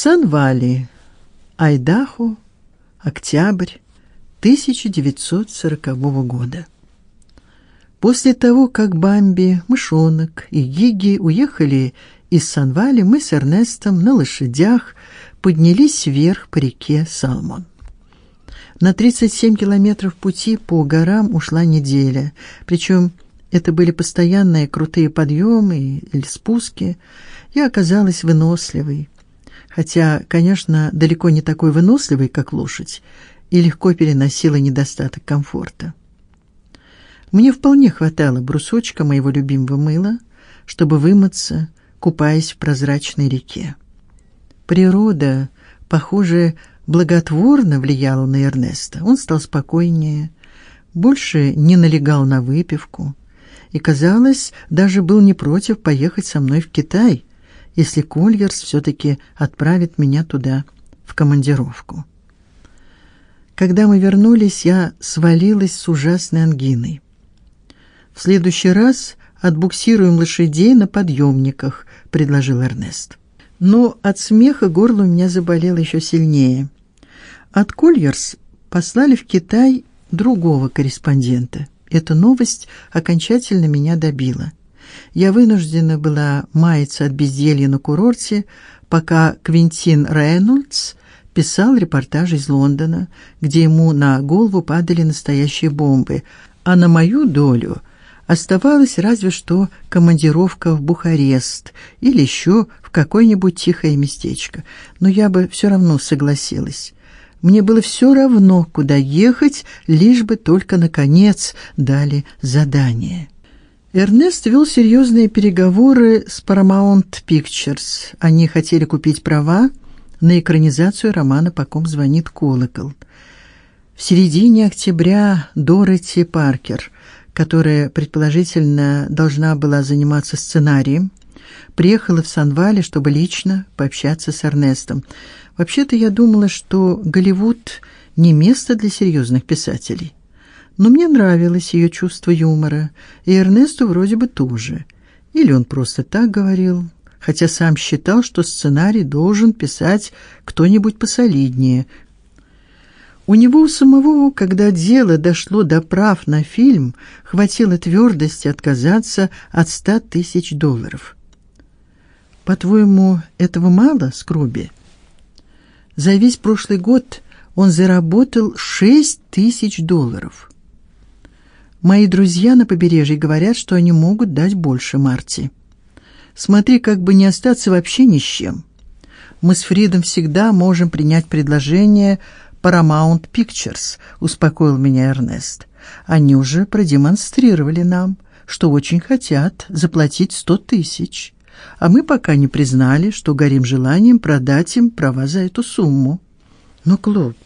Сан-Вали, Айдахо, октябрь 1940 года. После того, как Бамби, Мышонок и Гиги уехали из Сан-Вали, мы с Эрнестом на лошадях поднялись вверх по реке Салмон. На 37 километров пути по горам ушла неделя, причем это были постоянные крутые подъемы или спуски. Я оказалась выносливой, хотя, конечно, далеко не такой выносливой, как лошадь, и легко переносила недостаток комфорта. Мне вполне хватало брусочка моего любимого мыла, чтобы вымыться, купаясь в прозрачной реке. Природа, похоже, благотворно влияла на Эрнеста. Он стал спокойнее, больше не налегал на выпивку и, казалось, даже был не против поехать со мной в Китай, если Кольерс все таки отправит меня туда в командировку. Когда мы вернулись, я свалилась с ужасной ангиной. В следующий раз отбуксируем лошадей на подъемниках, предложил Эрнест. Но от смеха горло у меня заболело еще сильнее. От Кольерс послали в Китай другого корреспондента. Эта новость окончательно меня добила. Я вынуждена была маяться от безделья на курорте, пока Квинтин Рейнольдс писал репортаж из Лондона, где ему на голову падали настоящие бомбы, а на мою долю оставалась разве что командировка в Бухарест или еще в какое-нибудь тихое местечко. Но я бы все равно согласилась. Мне было все равно, куда ехать, лишь бы только наконец дали задание. Эрнест вел серьезные переговоры с Paramount Pictures. Они хотели купить права на экранизацию романа По ком звонит колокол. В середине октября Дороти Паркер, которая предположительно должна была заниматься сценарием, приехала в Сан-Вале, чтобы лично пообщаться с Эрнестом. Вообще-то я думала, что Голливуд не место для серьезных писателей. Но мне нравилось ее чувство юмора, и Эрнесту вроде бы тоже. Или он просто так говорил, хотя сам считал, что сценарий должен писать кто-нибудь посолиднее. У него у самого, когда дело дошло до прав на фильм, хватило твердости отказаться от ста тысяч долларов. По-твоему, этого мало, Скруби? За весь прошлый год он заработал шесть тысяч долларов. Мои друзья на побережье говорят, что они могут дать больше Марти. Смотри, как бы не остаться вообще ни с чем. Мы с Фридом всегда можем принять предложение Paramount Pictures, успокоил меня Эрнест. Они уже продемонстрировали нам, что очень хотят заплатить сто тысяч а мы пока не признали, что горим желанием продать им права за эту сумму. Но, Клоп,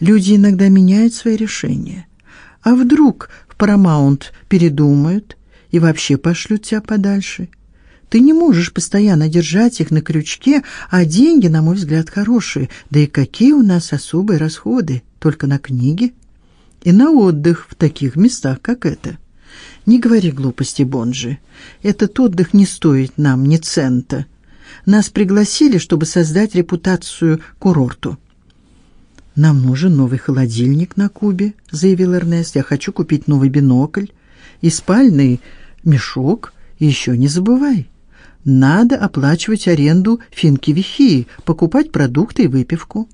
люди иногда меняют свои решения. А вдруг Paramount передумают и вообще пошлют тебя подальше? Ты не можешь постоянно держать их на крючке, а деньги, на мой взгляд, хорошие. Да и какие у нас особые расходы только на книги и на отдых в таких местах, как это. Не говори глупости, Бонжи. Этот отдых не стоит нам ни цента. Нас пригласили, чтобы создать репутацию курорту. Нам нужен новый холодильник на Кубе, заявил Эрнест. Я хочу купить новый бинокль и спальный мешок. И еще не забывай, надо оплачивать аренду финки Вихи, покупать продукты и выпивку.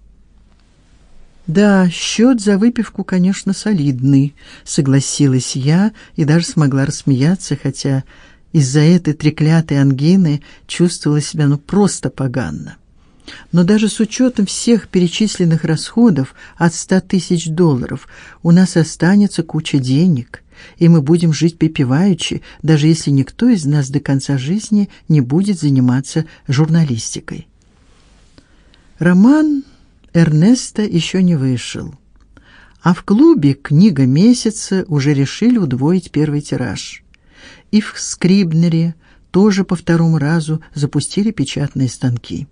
Да, счет за выпивку, конечно, солидный, согласилась я и даже смогла рассмеяться, хотя из-за этой треклятой ангины чувствовала себя ну просто поганно. Но даже с учетом всех перечисленных расходов от ста тысяч долларов у нас останется куча денег, и мы будем жить припеваючи, даже если никто из нас до конца жизни не будет заниматься журналистикой. Роман Эрнеста еще не вышел. А в клубе Книга месяца уже решили удвоить первый тираж. И в Скрибнере тоже по второму разу запустили печатные станки.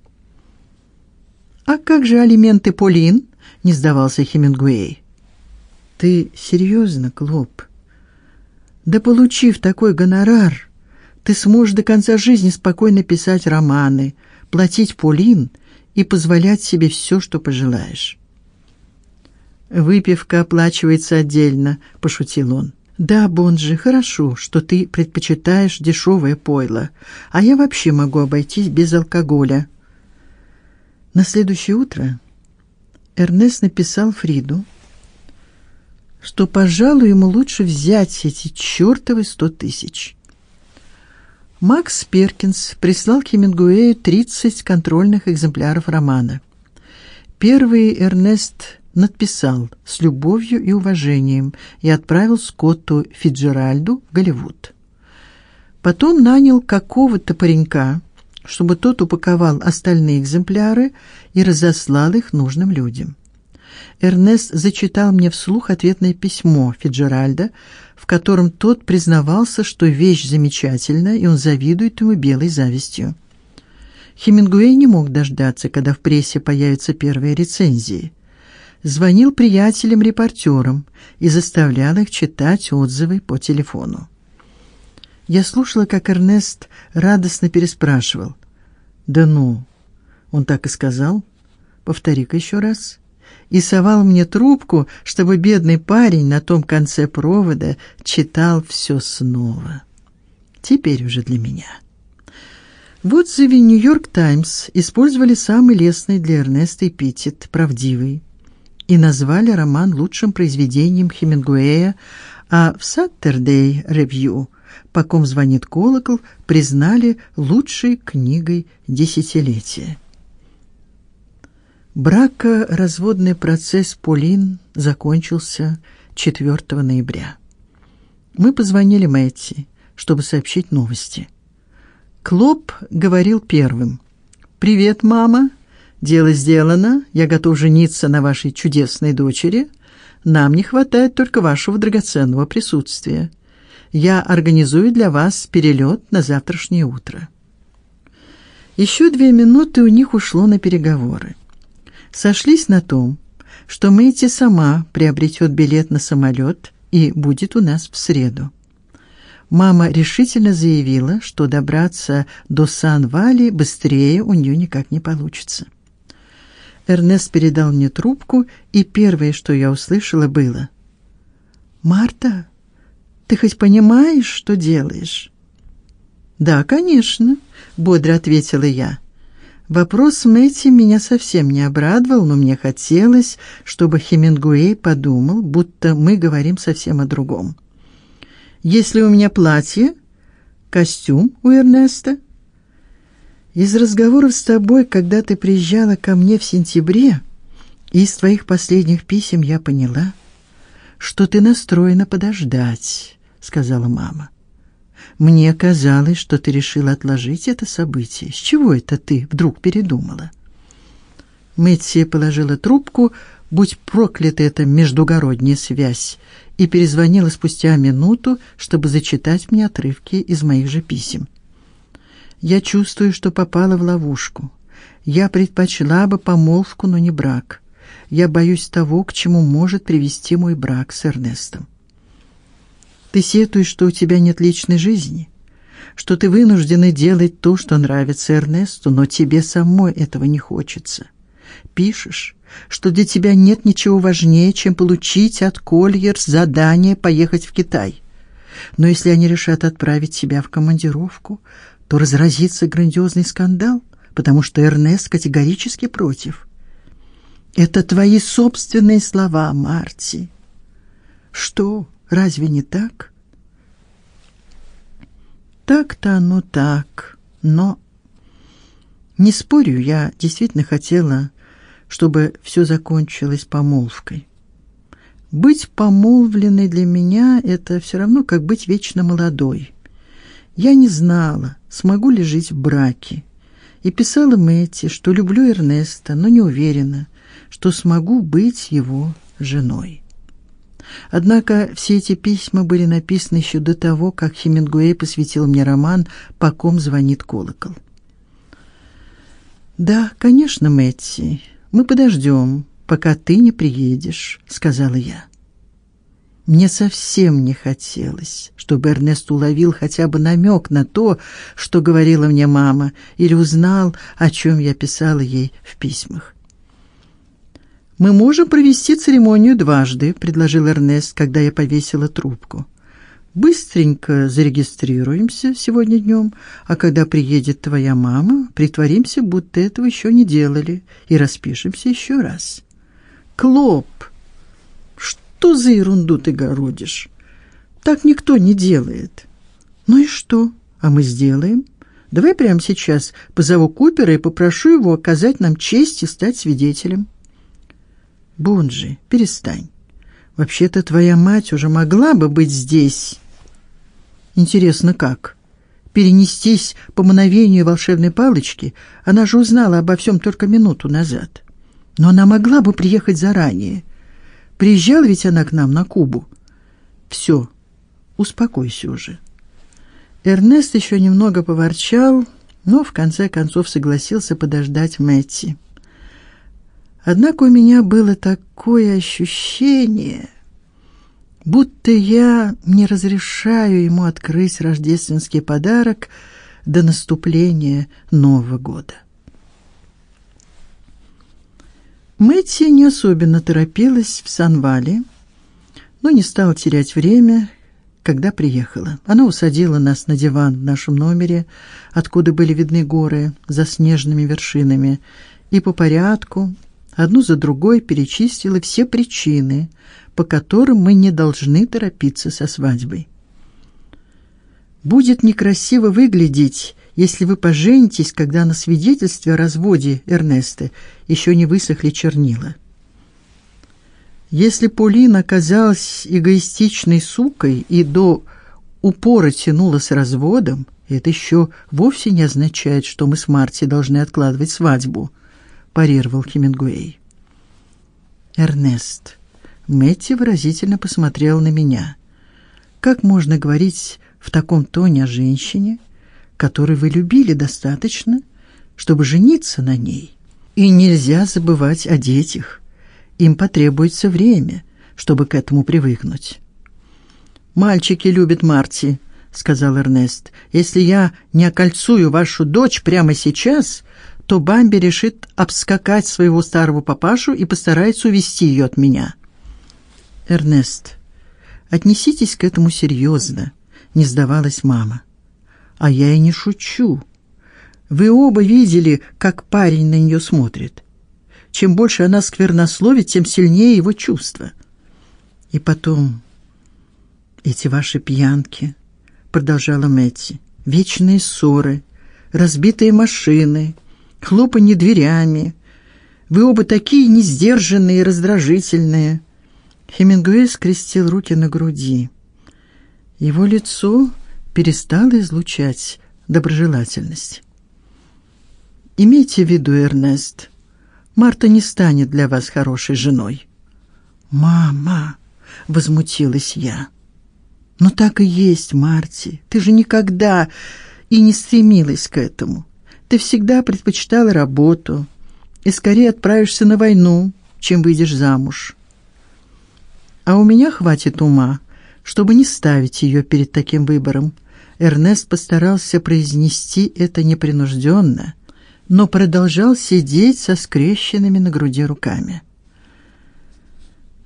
А как же алименты Полин? не сдавался Хемингуэй. Ты серьезно, Клоп? Да получив такой гонорар, ты сможешь до конца жизни спокойно писать романы, платить Полин и позволять себе все, что пожелаешь. Выпивка оплачивается отдельно, пошутил он. Да, Бонжи, хорошо, что ты предпочитаешь дешевое пойло, а я вообще могу обойтись без алкоголя. На следующее утро Эрнест написал Фриду, что, пожалуй, ему лучше взять эти чёртовы сто тысяч. Макс Перкинс прислал Хемингуэю 30 контрольных экземпляров романа. Первый Эрнест надписал с любовью и уважением и отправил Скотту Фиджеральду в Голливуд. Потом нанял какого-то паренька, чтобы тот упаковал остальные экземпляры и разослал их нужным людям. Эрнест зачитал мне вслух ответное письмо Фиджеральда, в котором тот признавался, что вещь замечательная, и он завидует ему белой завистью. Хемингуэй не мог дождаться, когда в прессе появятся первые рецензии звонил приятелям-репортерам и заставлял их читать отзывы по телефону. Я слушала, как Эрнест радостно переспрашивал: "Да ну, он так и сказал? Повтори-ка еще раз". И совал мне трубку, чтобы бедный парень на том конце провода читал все снова. Теперь уже для меня. В отзыве Нью-Йорк Таймс использовали самый лестный для Эрнеста эпитет правдивый и назвали роман лучшим произведением Хемингуэя, а в Saturday Review по ком звонит колокол, признали лучшей книгой десятилетия. Бракоразводный процесс Полин закончился 4 ноября. Мы позвонили Мэтти, чтобы сообщить новости. Клоп говорил первым. Привет, мама. Дело сделано. Я готов жениться на вашей чудесной дочери. Нам не хватает только вашего драгоценного присутствия. Я организую для вас перелет на завтрашнее утро. Еще две минуты у них ушло на переговоры. Сошлись на том, что Мэйти сама приобретет билет на самолет и будет у нас в среду. Мама решительно заявила, что добраться до Сан-Вали быстрее у нее никак не получится. Эрнест передал мне трубку, и первое, что я услышала, было: "Марта, ты хоть понимаешь, что делаешь?" "Да, конечно", бодро ответила я. Вопрос Мэти меня совсем не обрадовал, но мне хотелось, чтобы Хемингуэй подумал, будто мы говорим совсем о другом. Если у меня платье, костюм у Эрнеста, из разговоров с тобой, когда ты приезжала ко мне в сентябре, и из твоих последних писем я поняла, что ты настроена подождать, сказала мама. Мне казалось, что ты решила отложить это событие. С чего это ты вдруг передумала? Мэтти положила трубку, будь проклята эта междугородняя связь, и перезвонила спустя минуту, чтобы зачитать мне отрывки из моих же писем. Я чувствую, что попала в ловушку. Я предпочла бы помолвку, но не брак. Я боюсь того, к чему может привести мой брак с Эрнестом. Ты сетуешь, что у тебя нет личной жизни, что ты вынуждена делать то, что нравится Эрнесту, но тебе самой этого не хочется. Пишешь, что для тебя нет ничего важнее, чем получить от Кольерс задание поехать в Китай. Но если они решат отправить тебя в командировку, то разразится грандиозный скандал, потому что Эрнест категорически против. Это твои собственные слова, Марти. Что, разве не так? Так-то оно так, но не спорю, я действительно хотела, чтобы все закончилось помолвкой. Быть помолвленной для меня это все равно как быть вечно молодой. Я не знала, смогу ли жить в браке. И писала Мэти, что люблю Эрнеста, но не уверена, что смогу быть его женой. Однако все эти письма были написаны еще до того, как Хемингуэй посвятил мне роман «По ком звонит колокол». Да, конечно, Мэтти. Мы подождем, пока ты не приедешь, сказала я. Мне совсем не хотелось, чтобы Эрнест уловил хотя бы намек на то, что говорила мне мама, или узнал, о чем я писала ей в письмах. Мы можем провести церемонию дважды, предложил Эрнест, когда я повесила трубку. Быстренько зарегистрируемся сегодня днем, а когда приедет твоя мама, притворимся, будто этого еще не делали, и распишемся еще раз. Клоп. Что за ерунду ты городишь? Так никто не делает. Ну и что? А мы сделаем. Давай прямо сейчас позову Купера и попрошу его оказать нам честь и стать свидетелем. Бонжи, перестань. Вообще-то твоя мать уже могла бы быть здесь. Интересно, как? Перенестись по мановению волшебной палочки? Она же узнала обо всем только минуту назад. Но она могла бы приехать заранее. Приезжала ведь она к нам на Кубу. Все, успокойся уже. Эрнест еще немного поворчал, но в конце концов согласился подождать Мэтти. Однако у меня было такое ощущение, будто я не разрешаю ему открыть рождественский подарок до наступления Нового года. Мэтти не особенно торопилась в Санвале, но не стала терять время, когда приехала. Она усадила нас на диван в нашем номере, откуда были видны горы за снежными вершинами, и по порядку одну за другой перечислила все причины, по которым мы не должны торопиться со свадьбой. Будет некрасиво выглядеть, если вы поженитесь, когда на свидетельстве о разводе Эрнеста еще не высохли чернила. Если Полина оказалась эгоистичной сукой и до упора тянула с разводом, это еще вовсе не означает, что мы с Марти должны откладывать свадьбу парировал Хемингуэй. Эрнест. Мэтти выразительно посмотрел на меня. Как можно говорить в таком тоне о женщине, которую вы любили достаточно, чтобы жениться на ней? И нельзя забывать о детях. Им потребуется время, чтобы к этому привыкнуть. Мальчики любят Марти, сказал Эрнест. Если я не окольцую вашу дочь прямо сейчас, то Бамби решит обскакать своего старого папашу и постарается увести ее от меня. Эрнест, отнеситесь к этому серьезно, не сдавалась мама. А я и не шучу. Вы оба видели, как парень на нее смотрит. Чем больше она сквернословит, тем сильнее его чувства. И потом эти ваши пьянки, продолжала Мэтти. Вечные ссоры, разбитые машины, хлопанье дверями. Вы оба такие несдержанные и раздражительные. Хемингуэй скрестил руки на груди. Его лицо перестало излучать доброжелательность. Имейте в виду, Эрнест, Марта не станет для вас хорошей женой. Мама, возмутилась я. Но так и есть, Марти. Ты же никогда и не стремилась к этому. Ты всегда предпочитала работу и скорее отправишься на войну, чем выйдешь замуж. А у меня хватит ума, чтобы не ставить ее перед таким выбором. Эрнест постарался произнести это непринужденно, но продолжал сидеть со скрещенными на груди руками.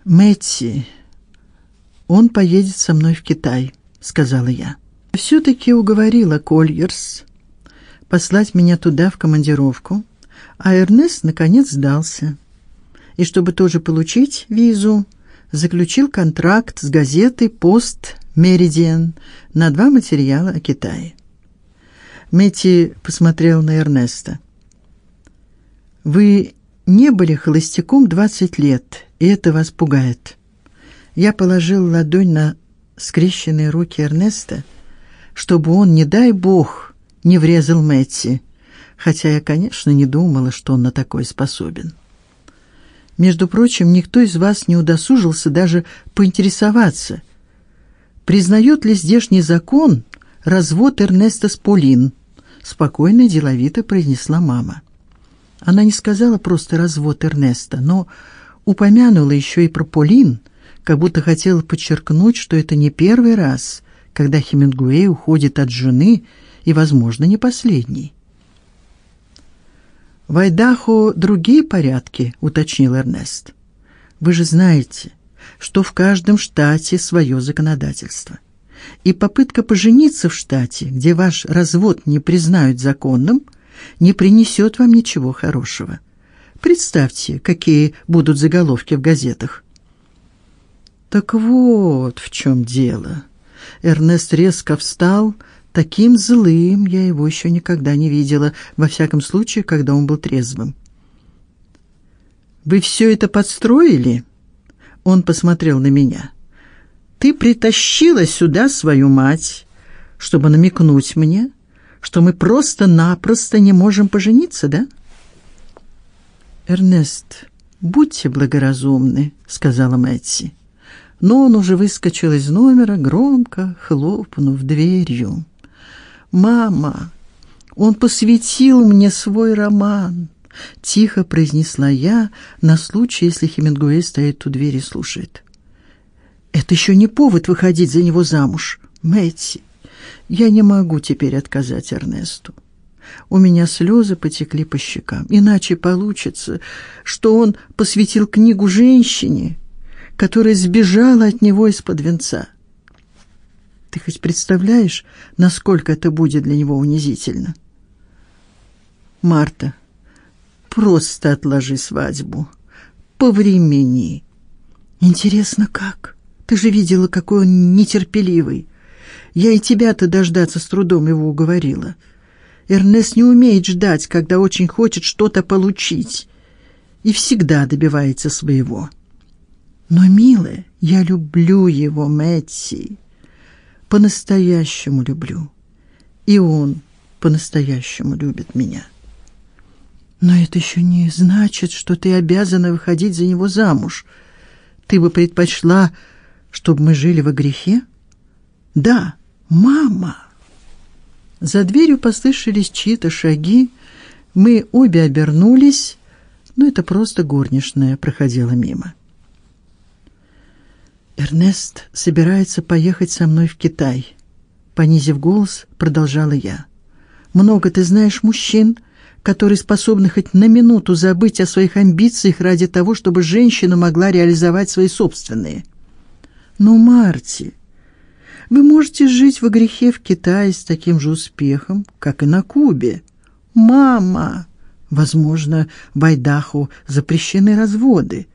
Мэтти, он поедет со мной в Китай, сказала я. все таки уговорила Кольерс послать меня туда в командировку, а Эрнест наконец сдался. И чтобы тоже получить визу, заключил контракт с газетой Пост Меридиан на два материала о Китае. Мэти посмотрел на Эрнеста. Вы не были холостяком двадцать лет, и это вас пугает. Я положил ладонь на скрещенные руки Эрнеста, чтобы он, не дай бог, не врезал Мэтти, хотя я, конечно, не думала, что он на такое способен. Между прочим, никто из вас не удосужился даже поинтересоваться, признает ли здешний закон развод Эрнеста с Полин, спокойно и деловито произнесла мама. Она не сказала просто развод Эрнеста, но упомянула еще и про Полин, как будто хотел подчеркнуть, что это не первый раз, когда Хемингуэй уходит от жены и, возможно, не последний. В Айдахо другие порядки, уточнил Эрнест. Вы же знаете, что в каждом штате свое законодательство. И попытка пожениться в штате, где ваш развод не признают законным, не принесет вам ничего хорошего. Представьте, какие будут заголовки в газетах. Так вот, в чем дело. Эрнест резко встал, таким злым я его еще никогда не видела, во всяком случае, когда он был трезвым. Вы все это подстроили? Он посмотрел на меня. Ты притащила сюда свою мать, чтобы намекнуть мне, что мы просто-напросто не можем пожениться, да? Эрнест, будьте благоразумны, сказала Мэтси. Но он уже выскочил из номера, громко хлопнув дверью. Мама, он посвятил мне свой роман тихо произнесла я на случай, если Хемингуэй стоит у двери и слушает. Это еще не повод выходить за него замуж, Мэтти. Я не могу теперь отказать Эрнесту. У меня слезы потекли по щекам. Иначе получится, что он посвятил книгу женщине, которая сбежала от него из-под венца. Ты хоть представляешь, насколько это будет для него унизительно? Марта, Просто отложи свадьбу. Повремени. Интересно, как? Ты же видела, какой он нетерпеливый. Я и тебя-то дождаться с трудом его уговорила. Эрнест не умеет ждать, когда очень хочет что-то получить, и всегда добивается своего. Но, милая, я люблю его, Мэтти. По-настоящему люблю. И он по-настоящему любит меня. Но это еще не значит, что ты обязана выходить за него замуж. Ты бы предпочла, чтобы мы жили во грехе? Да, мама. За дверью послышались чьи-то шаги. Мы обе обернулись, но это просто горничная проходила мимо. Эрнест собирается поехать со мной в Китай, понизив голос, продолжала я. Много ты знаешь мужчин, которые способны хоть на минуту забыть о своих амбициях ради того, чтобы женщина могла реализовать свои собственные. Но, Марти, вы можете жить во грехе в Китае с таким же успехом, как и на Кубе. Мама, возможно, в Айдахо запрещены разводы.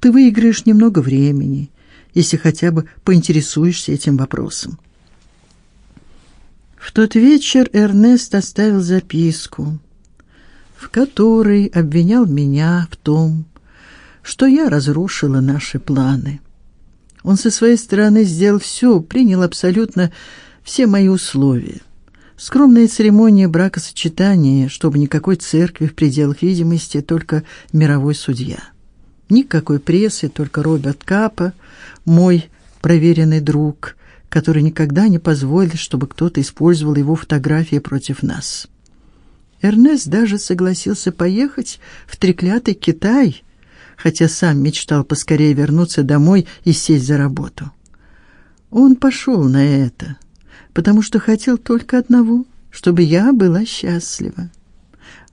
Ты выиграешь немного времени, если хотя бы поинтересуешься этим вопросом. В тот вечер Эрнест оставил записку в которой обвинял меня в том, что я разрушила наши планы. Он со своей стороны сделал все, принял абсолютно все мои условия. Скромная церемония бракосочетания, чтобы никакой церкви в пределах видимости, только мировой судья. Никакой прессы, только Роберт Капа, мой проверенный друг, который никогда не позволит, чтобы кто-то использовал его фотографии против нас. Эрнест даже согласился поехать в треклятый Китай, хотя сам мечтал поскорее вернуться домой и сесть за работу. Он пошел на это, потому что хотел только одного, чтобы я была счастлива.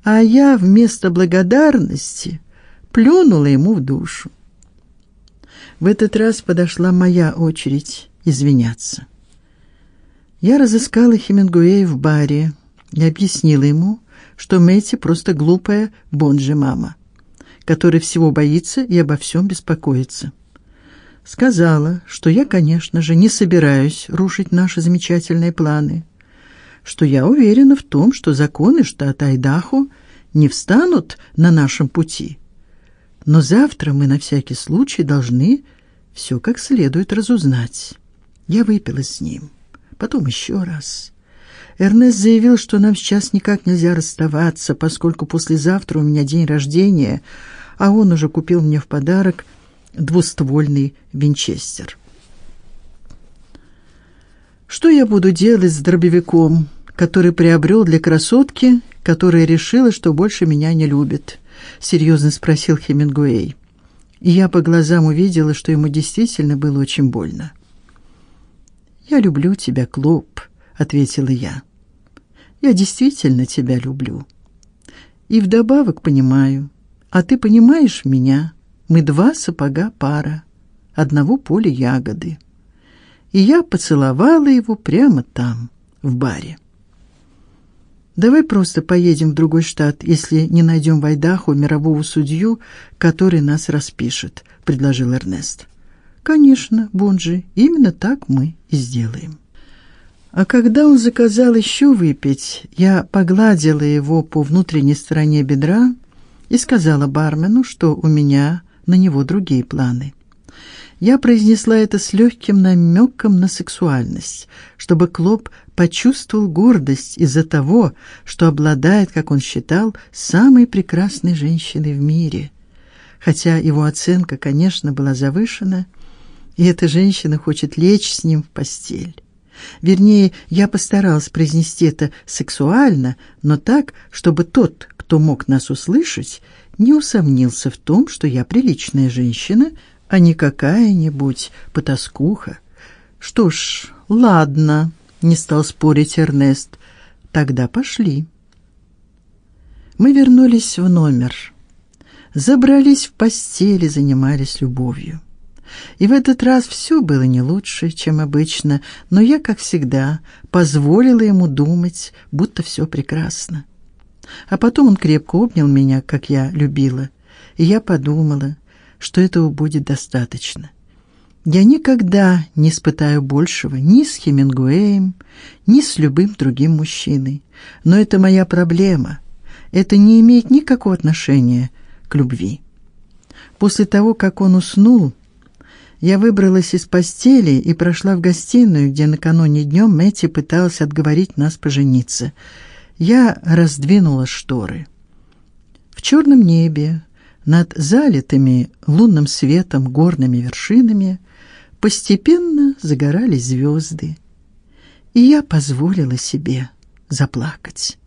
А я вместо благодарности плюнула ему в душу. В этот раз подошла моя очередь извиняться. Я разыскала Хемингуэя в баре и объяснила ему, что Мэти просто глупая бонжи-мама, которая всего боится и обо всем беспокоится. Сказала, что я, конечно же, не собираюсь рушить наши замечательные планы, что я уверена в том, что законы штата Айдахо не встанут на нашем пути. Но завтра мы на всякий случай должны все как следует разузнать. Я выпила с ним, потом еще раз. Эрнест заявил, что нам сейчас никак нельзя расставаться, поскольку послезавтра у меня день рождения, а он уже купил мне в подарок двуствольный винчестер. Что я буду делать с дробовиком, который приобрел для красотки, которая решила, что больше меня не любит? Серьезно спросил Хемингуэй. И я по глазам увидела, что ему действительно было очень больно. "Я люблю тебя, Клоп", ответила я. "Я действительно тебя люблю. И вдобавок понимаю, а ты понимаешь меня. Мы два сапога пара, одного поля ягоды". И я поцеловала его прямо там, в баре. Давай просто поедем в другой штат, если не найдем в Айдахо мирового судью, который нас распишет, предложил Эрнест. Конечно, Бонжи, именно так мы и сделаем. А когда он заказал еще выпить, я погладила его по внутренней стороне бедра и сказала бармену, что у меня на него другие планы. Я произнесла это с легким намеком на сексуальность, чтобы Клоп почувствовал гордость из-за того, что обладает, как он считал, самой прекрасной женщиной в мире. Хотя его оценка, конечно, была завышена, и эта женщина хочет лечь с ним в постель. Вернее, я постаралась произнести это сексуально, но так, чтобы тот, кто мог нас услышать, не усомнился в том, что я приличная женщина, а не какая-нибудь потаскуха. Что ж, ладно, не стал спорить Эрнест. Тогда пошли. Мы вернулись в номер. Забрались в постель и занимались любовью. И в этот раз все было не лучше, чем обычно, но я, как всегда, позволила ему думать, будто все прекрасно. А потом он крепко обнял меня, как я любила, и я подумала, что этого будет достаточно. Я никогда не испытаю большего ни с Хемингуэем, ни с любым другим мужчиной. Но это моя проблема. Это не имеет никакого отношения к любви. После того, как он уснул, я выбралась из постели и прошла в гостиную, где накануне днем Мэти пыталась отговорить нас пожениться. Я раздвинула шторы. В черном небе над залитыми лунным светом горными вершинами постепенно загорались звезды, и я позволила себе заплакать.